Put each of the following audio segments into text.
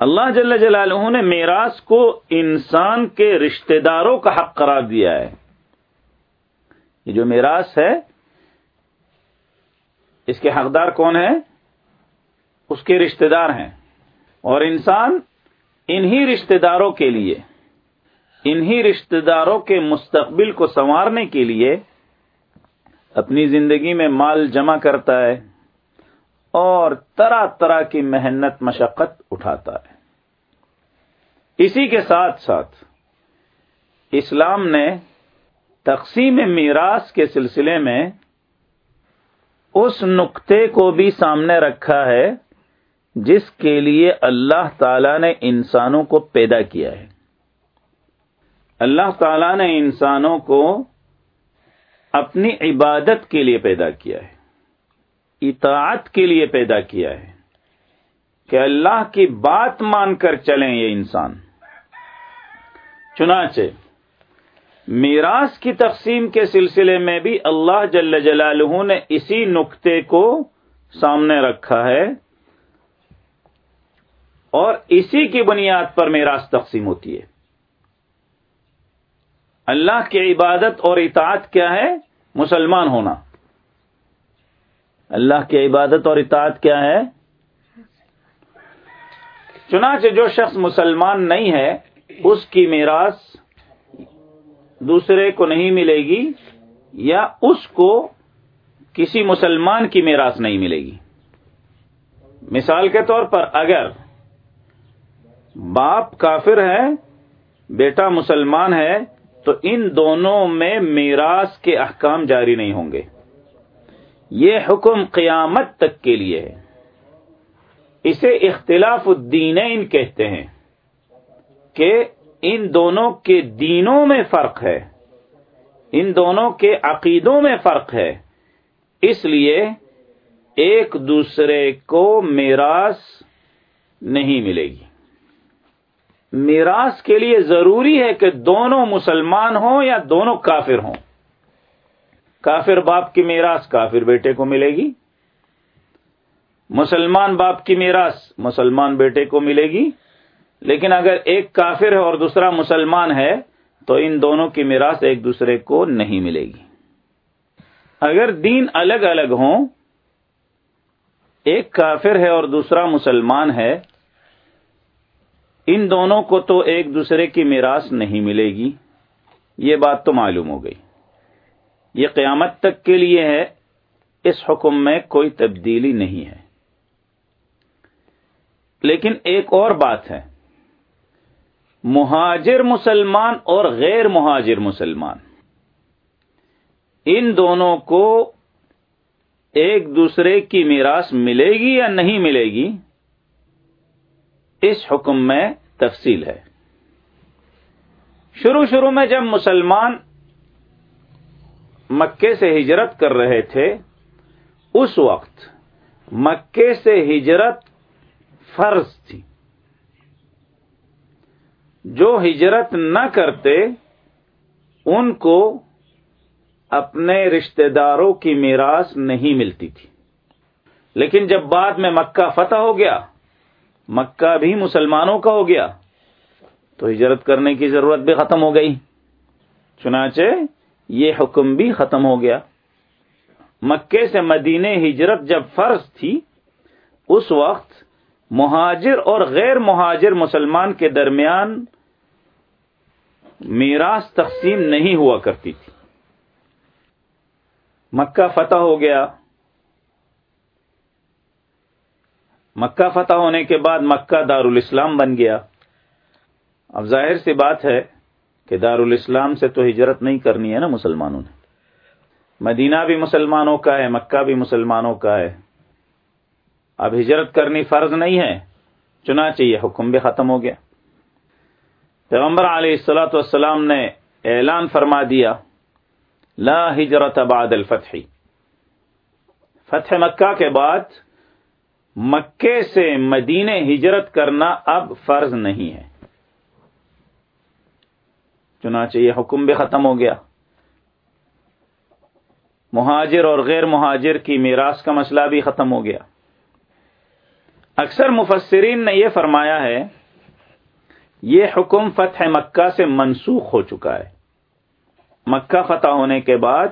اللہ جل جلالہ نے میراث کو انسان کے رشتہ داروں کا حق قرار دیا ہے۔ یہ جو میراث ہے، اس کے حقدار کون ہے اس کے رشتہ دار ہیں۔ اور انسان انہی رشتہ داروں کے لیے، انہی رشتہ داروں کے مستقبل کو سنوارنے کے لیے اپنی زندگی میں مال جمع کرتا ہے۔ اور طرح طرح کی محنت مشقت اٹھاتا ہے۔ اسی کے ساتھ ساتھ اسلام نے تقسیم میراث کے سلسلے میں اس نقطے کو بھی سامنے رکھا ہے جس کے لیے اللہ تعالی نے انسانوں کو پیدا کیا ہے۔ اللہ تعالی نے انسانوں کو اپنی عبادت کے لیے پیدا کیا ہے۔ اطاعت کے لیے پیدا کیا ہے کہ اللہ کی بات مان کر چلیں یہ انسان۔ چنانچہ، میراث کی تقسیم کے سلسلے میں بھی اللہ جل جلالہ نے اسی نقطے کو سامنے رکھا ہے اور اسی کی بنیاد پر میراث تقسیم ہوتی ہے۔ اللہ کی عبادت اور اطاعت کیا ہے؟ مسلمان ہونا۔ اللہ کی عبادت اور اطاعت کیا ہے؟ چنانچہ جو شخص مسلمان نہیں ہے، اس کی میراث دوسرے کو نہیں ملے گی یا اس کو کسی مسلمان کی میراث نہیں ملے گی۔ مثال کے طور پر اگر باپ کافر ہے، بیٹا مسلمان ہے، تو ان دونوں میں میراث کے احکام جاری نہیں ہوں گے۔ یہ حکم قیامت تک کے لیے ہے۔ اسے اختلاف الدینین کہتے ہیں کہ ان دونوں کے دینوں میں فرق ہے۔ ان دونوں کے عقیدوں میں فرق ہے۔ اس لیے ایک دوسرے کو میراث نہیں ملے گی۔ میراث کے لیے ضروری ہے کہ دونوں مسلمان ہوں یا دونوں کافر ہوں۔ کافر باپ کی میراث کافر بیٹے کو ملے گی۔ مسلمان باپ کی میراث مسلمان بیٹے کو ملے گی۔ لیکن اگر ایک کافر ہے اور دوسرا مسلمان ہے، تو ان دونوں کی میراث ایک دوسرے کو نہیں ملے گی۔ اگر دین الگ الگ ہوں، ایک کافر ہے اور دوسرا مسلمان ہے، ان دونوں کو تو ایک دوسرے کی میراث نہیں ملے گی۔ یہ بات تو معلوم ہو گئی۔ یہ قیامت تک کے لیے ہے، اس حکم میں کوئی تبدیلی نہیں ہے۔ لیکن ایک اور بات ہے، مہاجر مسلمان اور غیر مہاجر مسلمان، ان دونوں کو ایک دوسرے کی میراث ملے گی یا نہیں ملے گی، اس حکم میں تفصیل ہے۔ شروع شروع میں جب مسلمان مکے سے ہجرت کر رہے تھے، اس وقت مکے سے ہجرت فرض تھی۔ جو ہجرت نہ کرتے، ان کو اپنے رشتہ داروں کی میراث نہیں ملتی تھی۔ لیکن جب بعد میں مکہ فتح ہو گیا، مکہ بھی مسلمانوں کا ہو گیا، تو ہجرت کرنے کی ضرورت بھی ختم ہو گئی۔ چنانچہ یہ حکم بھی ختم ہو گیا۔ مکے سے مدینے ہجرت جب فرض تھی، اس وقت مہاجر اور غیر مہاجر مسلمان کے درمیان میراث تقسیم نہیں ہوا کرتی تھی۔ مکہ فتح ہو گیا۔ مکہ فتح ہونے کے بعد مکہ دار الاسلام بن گیا۔ اب ظاہر سی بات ہے کہ دار الاسلام سے تو ہجرت نہیں کرنی ہے نا مسلمانوں نے۔ مدینہ بھی مسلمانوں کا ہے، مکہ بھی مسلمانوں کا ہے۔ اب ہجرت کرنی فرض نہیں ہے، چنانچہ یہ حکم بھی ختم ہو گیا۔ پیغمبر علیہ السلاۃ والسلام نے اعلان فرما دیا، لا ہجرت بعد الفتح۔ فتح مکہ کے بعد مکے سے مدینے ہجرت کرنا اب فرض نہیں ہے۔ چنانچہ یہ حکم بھی ختم ہو گیا۔ مہاجر اور غیر مہاجر کی میراث کا مسئلہ بھی ختم ہو گیا۔ اکثر مفسرین نے یہ فرمایا ہے، یہ حکم فتح مکہ سے منسوخ ہو چکا ہے۔ مکہ فتح ہونے کے بعد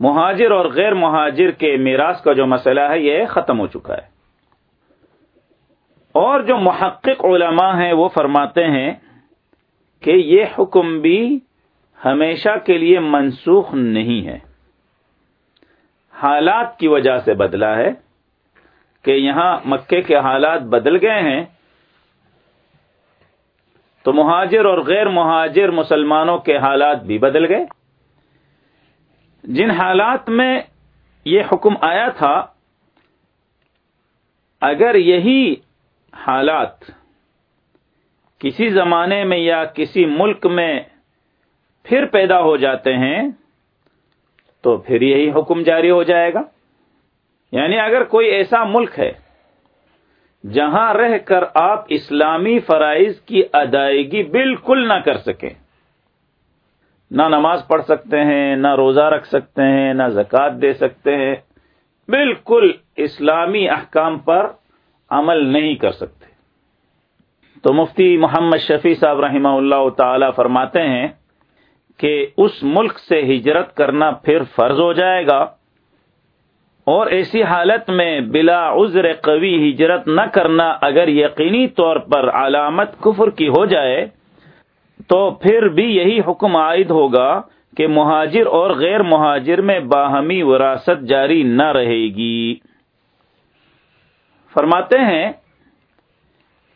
مہاجر اور غیر مہاجر کے میراث کا جو مسئلہ ہے، یہ ختم ہو چکا ہے۔ اور جو محقق علماء ہیں، وہ فرماتے ہیں کہ یہ حکم بھی ہمیشہ کے لیے منسوخ نہیں ہے۔ حالات کی وجہ سے بدلا ہے کہ یہاں مکے کے حالات بدل گئے ہیں۔ تو مہاجر اور غیر مہاجر مسلمانوں کے حالات بھی بدل گئے۔ جن حالات میں یہ حکم آیا تھا، اگر یہی حالات کسی زمانے میں یا کسی ملک میں پھر پیدا ہو جاتے ہیں، تو پھر یہی حکم جاری ہو جائے گا۔ یعنی اگر کوئی ایسا ملک ہے جہاں رہ کر آپ اسلامی فرائض کی ادائیگی بالکل نہ کر سکیں، نہ نماز پڑھ سکتے ہیں، نہ روزہ رکھ سکتے ہیں، نہ زکوٰۃ دے سکتے ہیں، بالکل اسلامی احکام پر عمل نہیں کر سکتے۔ تو مفتی محمد شفیع صاحب رحمہ اللہ تعالی فرماتے ہیں کہ اس ملک سے ہجرت کرنا پھر فرض ہو جائے گا اور ایسی حالت میں بلا عذر قوی ہجرت نہ کرنا اگر یقینی طور پر علامت کفر کی ہو جائے تو پھر بھی یہی حکم عائد ہوگا کہ مہاجر اور غیر مہاجر میں باہمی وراثت جاری نہ رہے گی۔ فرماتے ہیں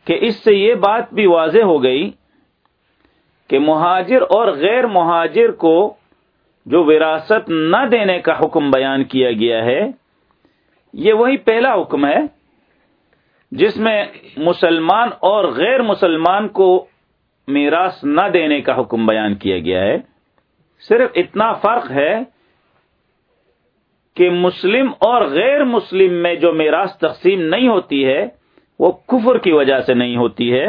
کہ اس سے یہ بات بھی واضح ہو گئی کہ مہاجر اور غیر مہاجر کو جو وراثت نہ دینے کا حکم بیان کیا گیا ہے، یہ وہی پہلا حکم ہے جس میں مسلمان اور غیر مسلمان کو میراث نہ دینے کا حکم بیان کیا گیا ہے۔ صرف اتنا فرق ہے کہ مسلم اور غیر مسلم میں جو میراث تقسیم نہیں ہوتی ہے وہ کفر کی وجہ سے نہیں ہوتی ہے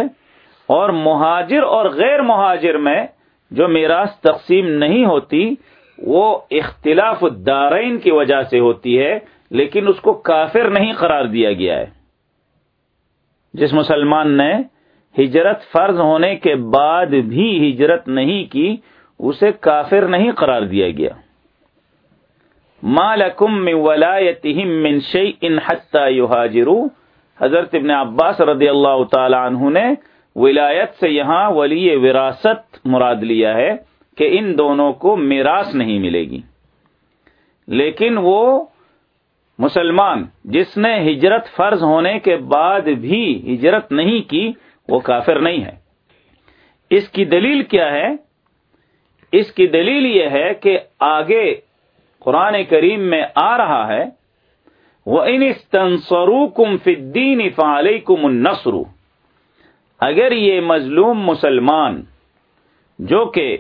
اور مہاجر اور غیر مہاجر میں جو میراث تقسیم نہیں ہوتی، وہ اختلاف الدارین کی وجہ سے ہوتی ہے، لیکن اس کو کافر نہیں قرار دیا گیا ہے۔ جس مسلمان نے ہجرت فرض ہونے کے بعد بھی ہجرت نہیں کی، اسے کافر نہیں قرار دیا گیا۔ مالکم من ولایتہم من شیئن حتی یہاجرو حضرت ابن عباس رضی اللہ تعالی عنہ نے ولایت سے یہاں ولی وراثت مراد لیا ہے کہ ان دونوں کو میراث نہیں ملے گی۔ لیکن وہ مسلمان جس نے ہجرت فرض ہونے کے بعد بھی ہجرت نہیں کی، وہ کافر نہیں ہے۔ اس کی دلیل کیا ہے؟ اس کی دلیل یہ ہے کہ آگے قرآن کریم میں آ رہا ہے وہ انسرو کم فدین فعال کم اگر یہ مظلوم مسلمان، جو کہ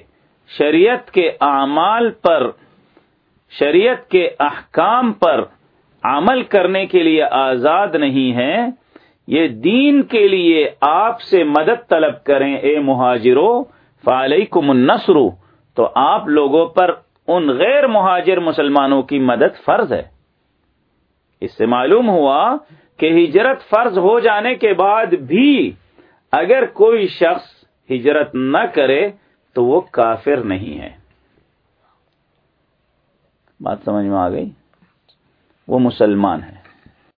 شریعت کے اعمال پر، شریعت کے احکام پر عمل کرنے کے لیے آزاد نہیں ہے یہ دین کے لیے آپ سے مدد طلب کریں اے مہاجرو فعلیکم النصر۔ تو آپ لوگوں پر ان غیر مہاجر مسلمانوں کی مدد فرض ہے۔ اس سے معلوم ہوا کہ ہجرت فرض ہو جانے کے بعد بھی اگر کوئی شخص ہجرت نہ کرے تو وہ کافر نہیں ہے۔ بات سمجھ میں آ گئی؟ وہ مسلمان ہے۔